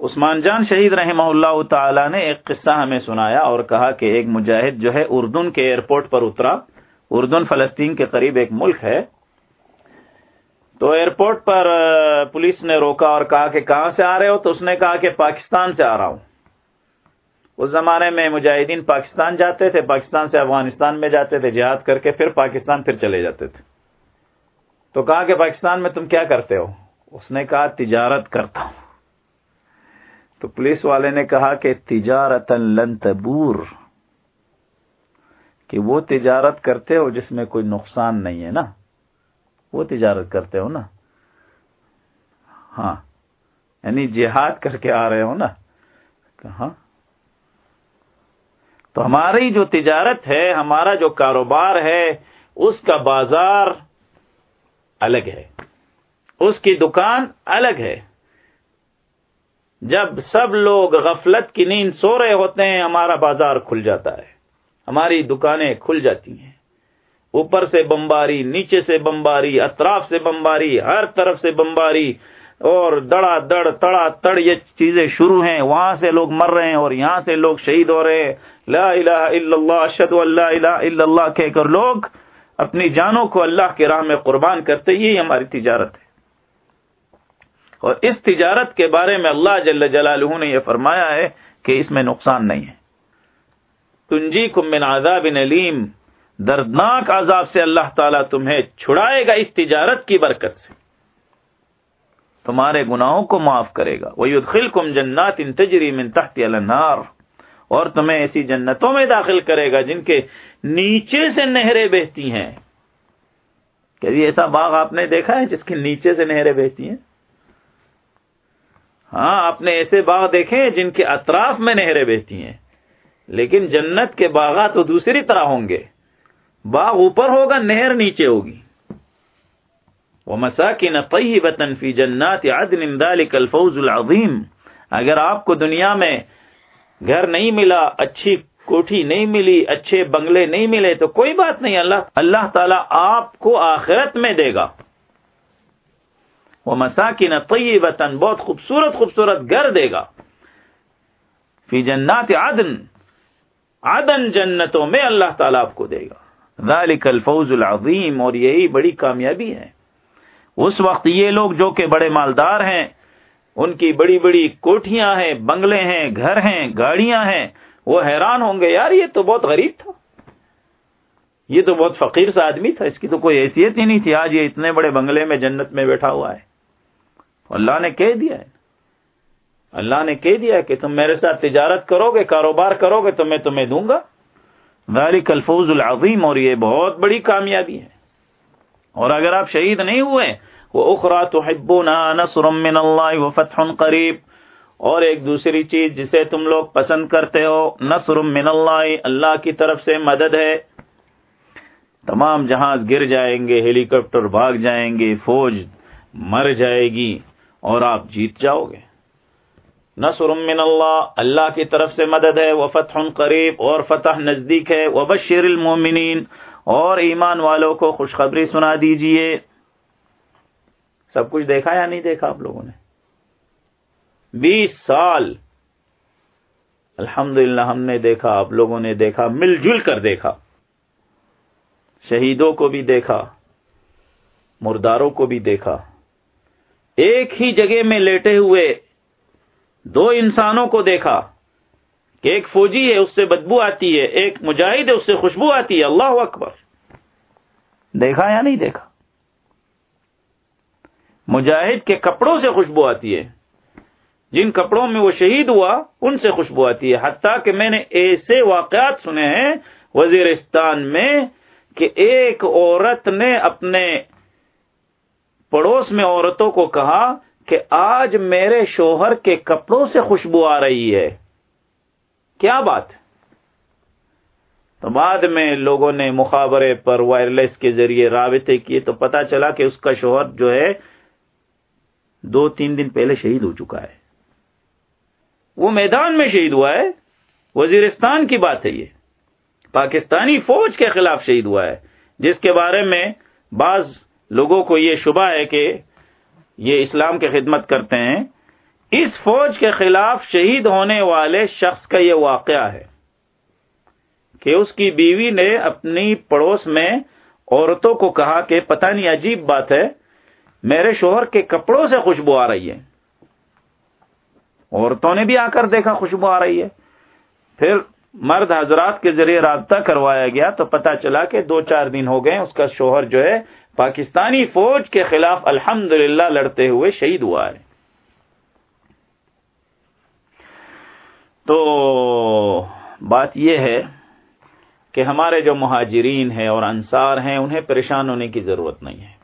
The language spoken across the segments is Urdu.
عثمان جان شہید رحمہ اللہ تعالی نے ایک قصہ ہمیں سنایا اور کہا کہ ایک مجاہد جو ہے اردن کے ایئرپورٹ پر اترا۔ اردن، فلسطین کے قریب ایک ملک ہے۔ تو ایئرپورٹ پر پولیس نے روکا اور کہا کہ کہاں سے آ رہے ہو؟ تو اس نے کہا کہ پاکستان سے آ رہا ہوں۔ اس زمانے میں مجاہدین پاکستان جاتے تھے، پاکستان سے افغانستان میں جاتے تھے، جہاد کر کے پھر پاکستان پھر چلے جاتے تھے۔ تو کہا کہ پاکستان میں تم کیا کرتے ہو؟ اس نے کہا، تجارت کرتا ہوں۔ تو پولیس والے نے کہا کہ تجارت لن تبور، کہ وہ تجارت کرتے ہو جس میں کوئی نقصان نہیں ہے نا۔ وہ تجارت کرتے ہو نا۔ ہاں یعنی جہاد کر کے آ رہے ہو نا۔ کہاں تو ہماری جو تجارت ہے، ہمارا جو کاروبار ہے، اس کا بازار الگ ہے۔ اس کی دکان الگ ہے۔ جب سب لوگ غفلت کی نیند سو رہے ہوتے ہیں، ہمارا بازار کھل جاتا ہے۔ ہماری دکانیں کھل جاتی ہیں۔ اوپر سے بمباری، نیچے سے بمباری، اطراف سے بمباری، ہر طرف سے بمباری، اور دڑا دڑ، تڑا تڑ، یہ چیزیں شروع ہیں۔ وہاں سے لوگ مر رہے ہیں اور یہاں سے لوگ شہید ہو رہے ہیں۔ لا الہ الا اللہ اشد اللہ الہ الا اللہ کہہ کر لوگ اپنی جانوں کو اللہ کے راہ میں قربان کرتے، یہی ہماری تجارت ہے۔ اور اس تجارت کے بارے میں اللہ جل جلالہ نے یہ فرمایا ہے کہ اس میں نقصان نہیں ہے۔ تنجی کم من عذاب علیم دردناک عذاب سے اللہ تعالیٰ تمہیں چھڑائے گا اس تجارت کی برکت سے۔ تمہارے گناہوں کو معاف کرے گا۔ وہ خل کم جنات ان تجری من تحت النار اور تمہیں ایسی جنتوں میں داخل کرے گا جن کے نیچے سے نہریں بہتی ہیں۔ کہ ایسا باغ آپ نے دیکھا ہے جس کے نیچے سے نہریں بہتی ہیں؟ ہاں آپ نے ایسے باغ دیکھے جن کے اطراف میں نہریں بہتی ہیں۔ لیکن جنت کے باغات تو دوسری طرح ہوں گے۔ باغ اوپر ہوگا، نہر نیچے ہوگی۔ وہ مساکن نقی وطن فی جنات عدن ذلك الفوز العظیم اگر آپ کو دنیا میں گھر نہیں ملا، اچھی کوٹھی نہیں ملی، اچھے بنگلے نہیں ملے، تو کوئی بات نہیں، اللہ اللہ تعالیٰ آپ کو آخرت میں دے گا۔ وہ مساکن طیبتن وطن بہت خوبصورت خوبصورت گھر دے گا۔ فی جنات عدن عدن جنتوں میں اللہ تعالیٰ آپ کو دے گا۔ ذالک الفوز العظیم، اور یہی بڑی کامیابی ہے۔ اس وقت یہ لوگ جو کہ بڑے مالدار ہیں، ان کی بڑی بڑی کوٹیاں ہیں، بنگلے ہیں، گھر ہیں، گاڑیاں ہیں، وہ حیران ہوں گے، یار یہ تو بہت غریب تھا۔ یہ تو بہت فقیر سا آدمی تھا، اس کی تو کوئی حیثیت ہی نہیں تھی، آج یہ اتنے بڑے بنگلے میں جنت میں بیٹھا ہوا ہے۔ اللہ نے کہہ دیا ہے۔ اللہ نے کہہ دیا کہ تم میرے ساتھ تجارت کرو گے کاروبار کرو گے تو میں تمہیں دوں گا۔ ذالک الفوز العظیم، اور یہ بہت بڑی کامیابی ہے۔ اور اگر آپ شہید نہیں ہوئے وہ اخرا تو نصر من اللہ و قریب اور ایک دوسری چیز جسے تم لوگ پسند کرتے ہو، نصر من اللہ اللہ کی طرف سے مدد ہے۔ تمام جہاز گر جائیں گے ہیلی کاپٹر بھاگ جائیں گے، فوج مر جائے گی۔ اور آپ جیت جاؤ گے۔ نصر من اللہ اللہ کی طرف سے مدد ہے، وہ فتح قریب اور فتح نزدیک ہے۔ وہ بشیر المومنین اور ایمان والوں کو خوشخبری سنا دیجیے۔ سب کچھ دیکھا یا نہیں دیکھا آپ لوگوں نے؟ بیس سال۔ الحمد ہم نے دیکھا، آپ لوگوں نے دیکھا، مل جل کر دیکھا۔ شہیدوں کو بھی دیکھا، مرداروں کو بھی دیکھا۔ ایک ہی جگہ میں لیٹے ہوئے دو انسانوں کو دیکھا کہ ایک فوجی ہے، اس سے بدبو آتی ہے، ایک مجاہد ہے، اس سے خوشبو آتی ہے۔ اللہ اکبر۔ دیکھا یا نہیں دیکھا؟ مجاہد کے کپڑوں سے خوشبو آتی ہے۔ جن کپڑوں میں وہ شہید ہوا، ان سے خوشبو آتی ہے۔ حتیٰ کہ میں نے ایسے واقعات سنے ہیں وزیرستان میں کہ ایک عورت نے اپنے پڑوس میں عورتوں کو کہا کہ آج میرے شوہر کے کپڑوں سے خوشبو آ رہی ہے۔ کیا بات؟ تو بعد میں لوگوں نے مخابرے پر وائرلیس کے ذریعے رابطے کیے تو پتا چلا کہ اس کا شوہر جو ہے دو تین دن پہلے شہید ہو چکا ہے۔ وہ میدان میں شہید ہوا ہے۔ وزیرستان کی بات ہے یہ۔ پاکستانی فوج کے خلاف شہید ہوا ہے۔ جس کے بارے میں بعض لوگوں کو یہ شبہ ہے کہ یہ اسلام کی خدمت کرتے ہیں، اس فوج کے خلاف شہید ہونے والے شخص کا یہ واقعہ ہے کہ اس کی بیوی نے اپنی پڑوس میں عورتوں کو کہا کہ پتہ نہیں عجیب بات ہے، میرے شوہر کے کپڑوں سے خوشبو آ رہی ہے۔ عورتوں نے بھی آ کر دیکھا خوشبو آ رہی ہے۔ پھر مرد حضرات کے ذریعے رابطہ کروایا گیا تو پتا چلا کہ دو چار دن ہو گئے اس کا شوہر جو ہے پاکستانی فوج کے خلاف الحمد لڑتے ہوئے شہید ہوا ہے۔ تو بات یہ ہے کہ ہمارے جو مہاجرین ہیں اور انصار ہیں، انہیں پریشان ہونے کی ضرورت نہیں ہے۔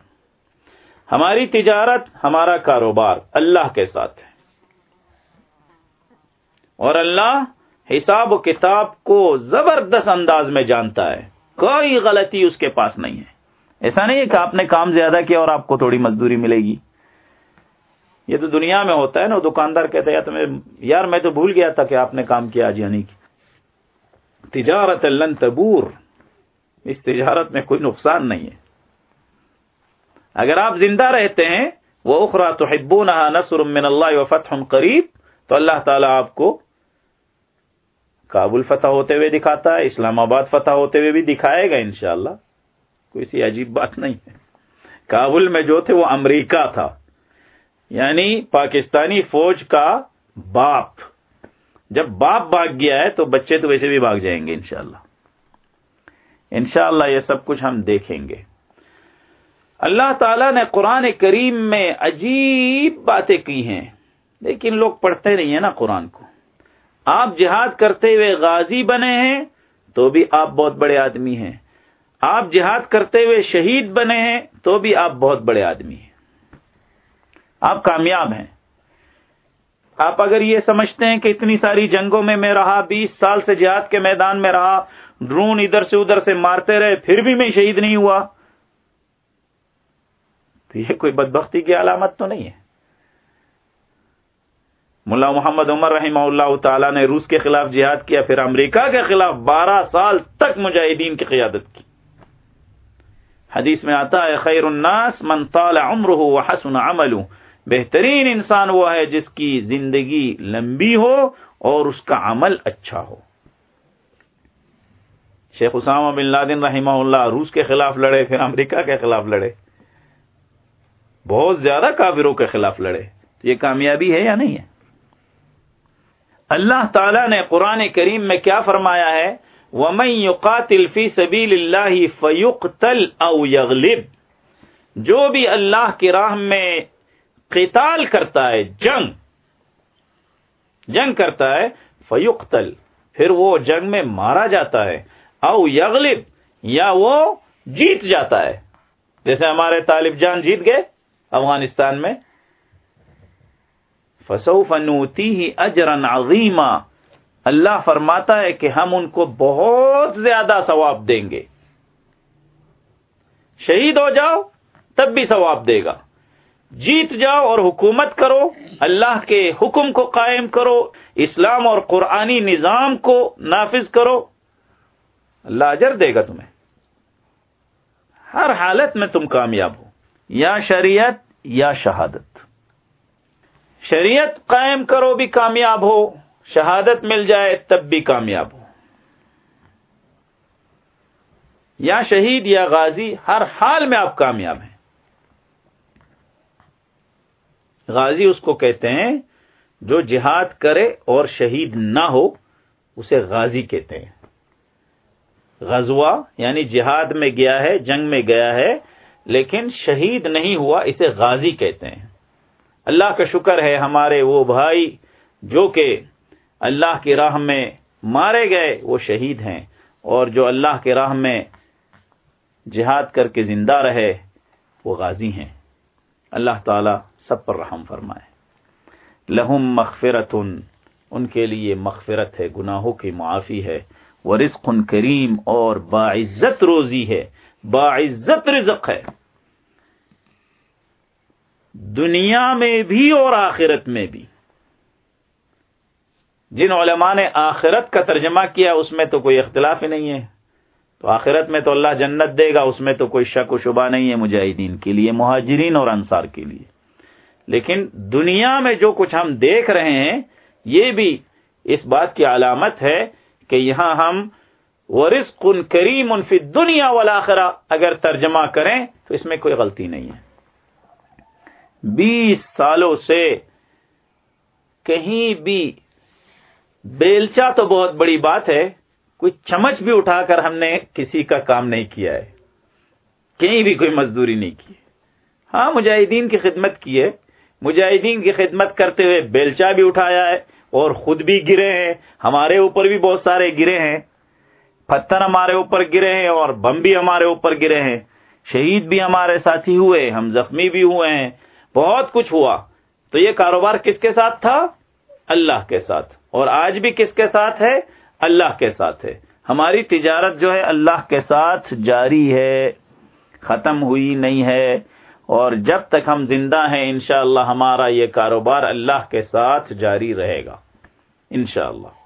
ہماری تجارت ہمارا کاروبار اللہ کے ساتھ ہے۔ اور اللہ حساب و کتاب کو زبردست انداز میں جانتا ہے۔ کوئی غلطی اس کے پاس نہیں ہے۔ ایسا نہیں ہے کہ آپ نے کام زیادہ کیا اور آپ کو تھوڑی مزدوری ملے گی۔ یہ تو دنیا میں ہوتا ہے نا، دکاندار کہتے ہیں یار میں تو بھول گیا تھا کہ آپ نے کام کیا آج یعنی تجارت لن تبور۔ اس تجارت میں کوئی نقصان نہیں ہے۔ اگر آپ زندہ رہتے ہیں وہ اخرا تو حبو من اللہ و فتح قریب تو اللہ تعالیٰ آپ کو کابل فتح ہوتے ہوئے دکھاتا ہے، اسلام آباد فتح ہوتے ہوئے بھی دکھائے گا انشاءاللہ۔ کوئی سی عجیب بات نہیں ہے۔ کابل میں جو تھے وہ امریکہ تھا۔ یعنی پاکستانی فوج کا باپ۔ جب باپ بھاگ گیا ہے تو بچے تو ویسے بھی بھاگ جائیں گے انشاءاللہ۔ انشاءاللہ یہ سب کچھ ہم دیکھیں گے۔ اللہ تعالی نے قرآن کریم میں عجیب باتیں کی ہیں۔ لیکن لوگ پڑھتے نہیں ہیں نا قرآن کو۔ آپ جہاد کرتے ہوئے غازی بنے ہیں تو بھی آپ بہت بڑے آدمی ہیں۔ آپ جہاد کرتے ہوئے شہید بنے ہیں تو بھی آپ بہت بڑے آدمی ہیں۔ آپ کامیاب ہیں۔ آپ اگر یہ سمجھتے ہیں کہ اتنی ساری جنگوں میں میں رہا، بیس سال سے جہاد کے میدان میں رہا، ڈرون ادھر سے ادھر سے مارتے رہے، پھر بھی میں شہید نہیں ہوا، تو یہ کوئی بدبختی کی علامت تو نہیں ہے۔ ملا محمد عمر رحمہ اللہ تعالی نے روس کے خلاف جہاد کیا، پھر امریکہ کے خلاف بارہ سال تک مجاہدین کی قیادت کی۔ حدیث میں آتا ہے، خیر الناس من طال عمرہ وحسن عملہ۔ بہترین انسان وہ ہے جس کی زندگی لمبی ہو اور اس کا عمل اچھا ہو۔ شیخ اسامہ بن لادن رحمہ اللہ روس کے خلاف لڑے، پھر امریکہ کے خلاف لڑے۔ بہت زیادہ کافروں کے خلاف لڑے۔ یہ کامیابی ہے یا نہیں ہے؟ اللہ تعالی نے قرآن کریم میں کیا فرمایا ہے؟ ومن يقاتل في سبيل الله فيقتل او يغلب۔ جو بھی اللہ کی راہ میں قتال کرتا ہے، جنگ جنگ کرتا ہے فیقتل پھر وہ جنگ میں مارا جاتا ہے۔ او یغلب یا وہ جیت جاتا ہے۔ جیسے ہمارے طالب جان جیت گئے افغانستان میں۔ فسو فنوتی ہی اجرن عظیمہ اللہ فرماتا ہے کہ ہم ان کو بہت زیادہ ثواب دیں گے۔ شہید ہو جاؤ، تب بھی ثواب دے گا۔ جیت جاؤ اور حکومت کرو، اللہ کے حکم کو قائم کرو، اسلام اور قرآنی نظام کو نافذ کرو۔ اللہ اجر دے گا تمہیں۔ ہر حالت میں تم کامیاب ہو، یا شریعت یا شہادت۔ شریعت قائم کرو بھی کامیاب ہو، شہادت مل جائے تب بھی کامیاب ہو۔ یا شہید یا غازی، ہر حال میں آپ کامیاب ہیں۔ غازی اس کو کہتے ہیں جو جہاد کرے اور شہید نہ ہو، اسے غازی کہتے ہیں۔ غزوہ یعنی جہاد میں گیا ہے، جنگ میں گیا ہے، لیکن شہید نہیں ہوا، اسے غازی کہتے ہیں۔ اللہ کا شکر ہے ہمارے وہ بھائی جو کہ اللہ کی راہ میں مارے گئے، وہ شہید ہیں۔ اور جو اللہ کے راہ میں جہاد کر کے زندہ رہے، وہ غازی ہیں۔ اللہ تعالی سب پر رحم فرمائے۔ لہم مغفرت ان کے لیے مغفرت ہے، گناہوں کی معافی ہے۔ وہ رزق کریم اور باعزت روزی ہے۔ باعزت رزق ہے۔ دنیا میں بھی اور آخرت میں بھی۔ جن علماء نے آخرت کا ترجمہ کیا، اس میں تو کوئی اختلاف ہی نہیں ہے۔ تو آخرت میں تو اللہ جنت دے گا، اس میں تو کوئی شک و شبہ نہیں ہے مجاہدین کے لیے، مہاجرین اور انصار کے لیے۔ لیکن دنیا میں جو کچھ ہم دیکھ رہے ہیں، یہ بھی اس بات کی علامت ہے کہ یہاں ہم ورث کن کریم فی دنیا والا اگر ترجمہ کریں تو اس میں کوئی غلطی نہیں ہے۔ بیس سالوں سے کہیں بھی بیلچا تو بہت بڑی بات ہے، کوئی چمچ بھی اٹھا کر ہم نے کسی کا کام نہیں کیا ہے۔ کہیں بھی کوئی مزدوری نہیں کی۔ ہاں مجاہدین کی خدمت کی ہے۔ مجاہدین کی خدمت کرتے ہوئے بیلچا بھی اٹھایا ہے اور خود بھی گرے ہیں۔ ہمارے اوپر بھی بہت سارے گرے ہیں۔ پتھر ہمارے اوپر گرے ہیں اور بم بھی ہمارے اوپر گرے ہیں۔ شہید بھی ہمارے ساتھی ہوئے، ہم زخمی بھی ہوئے ہیں۔ بہت کچھ ہوا تو یہ کاروبار کس کے ساتھ تھا؟ اللہ کے ساتھ۔ اور آج بھی کس کے ساتھ ہے؟ اللہ کے ساتھ ہے۔ ہماری تجارت جو ہے اللہ کے ساتھ جاری ہے، ختم ہوئی نہیں ہے۔ اور جب تک ہم زندہ ہیں، انشاءاللہ ہمارا یہ کاروبار اللہ کے ساتھ جاری رہے گا۔ انشاءاللہ۔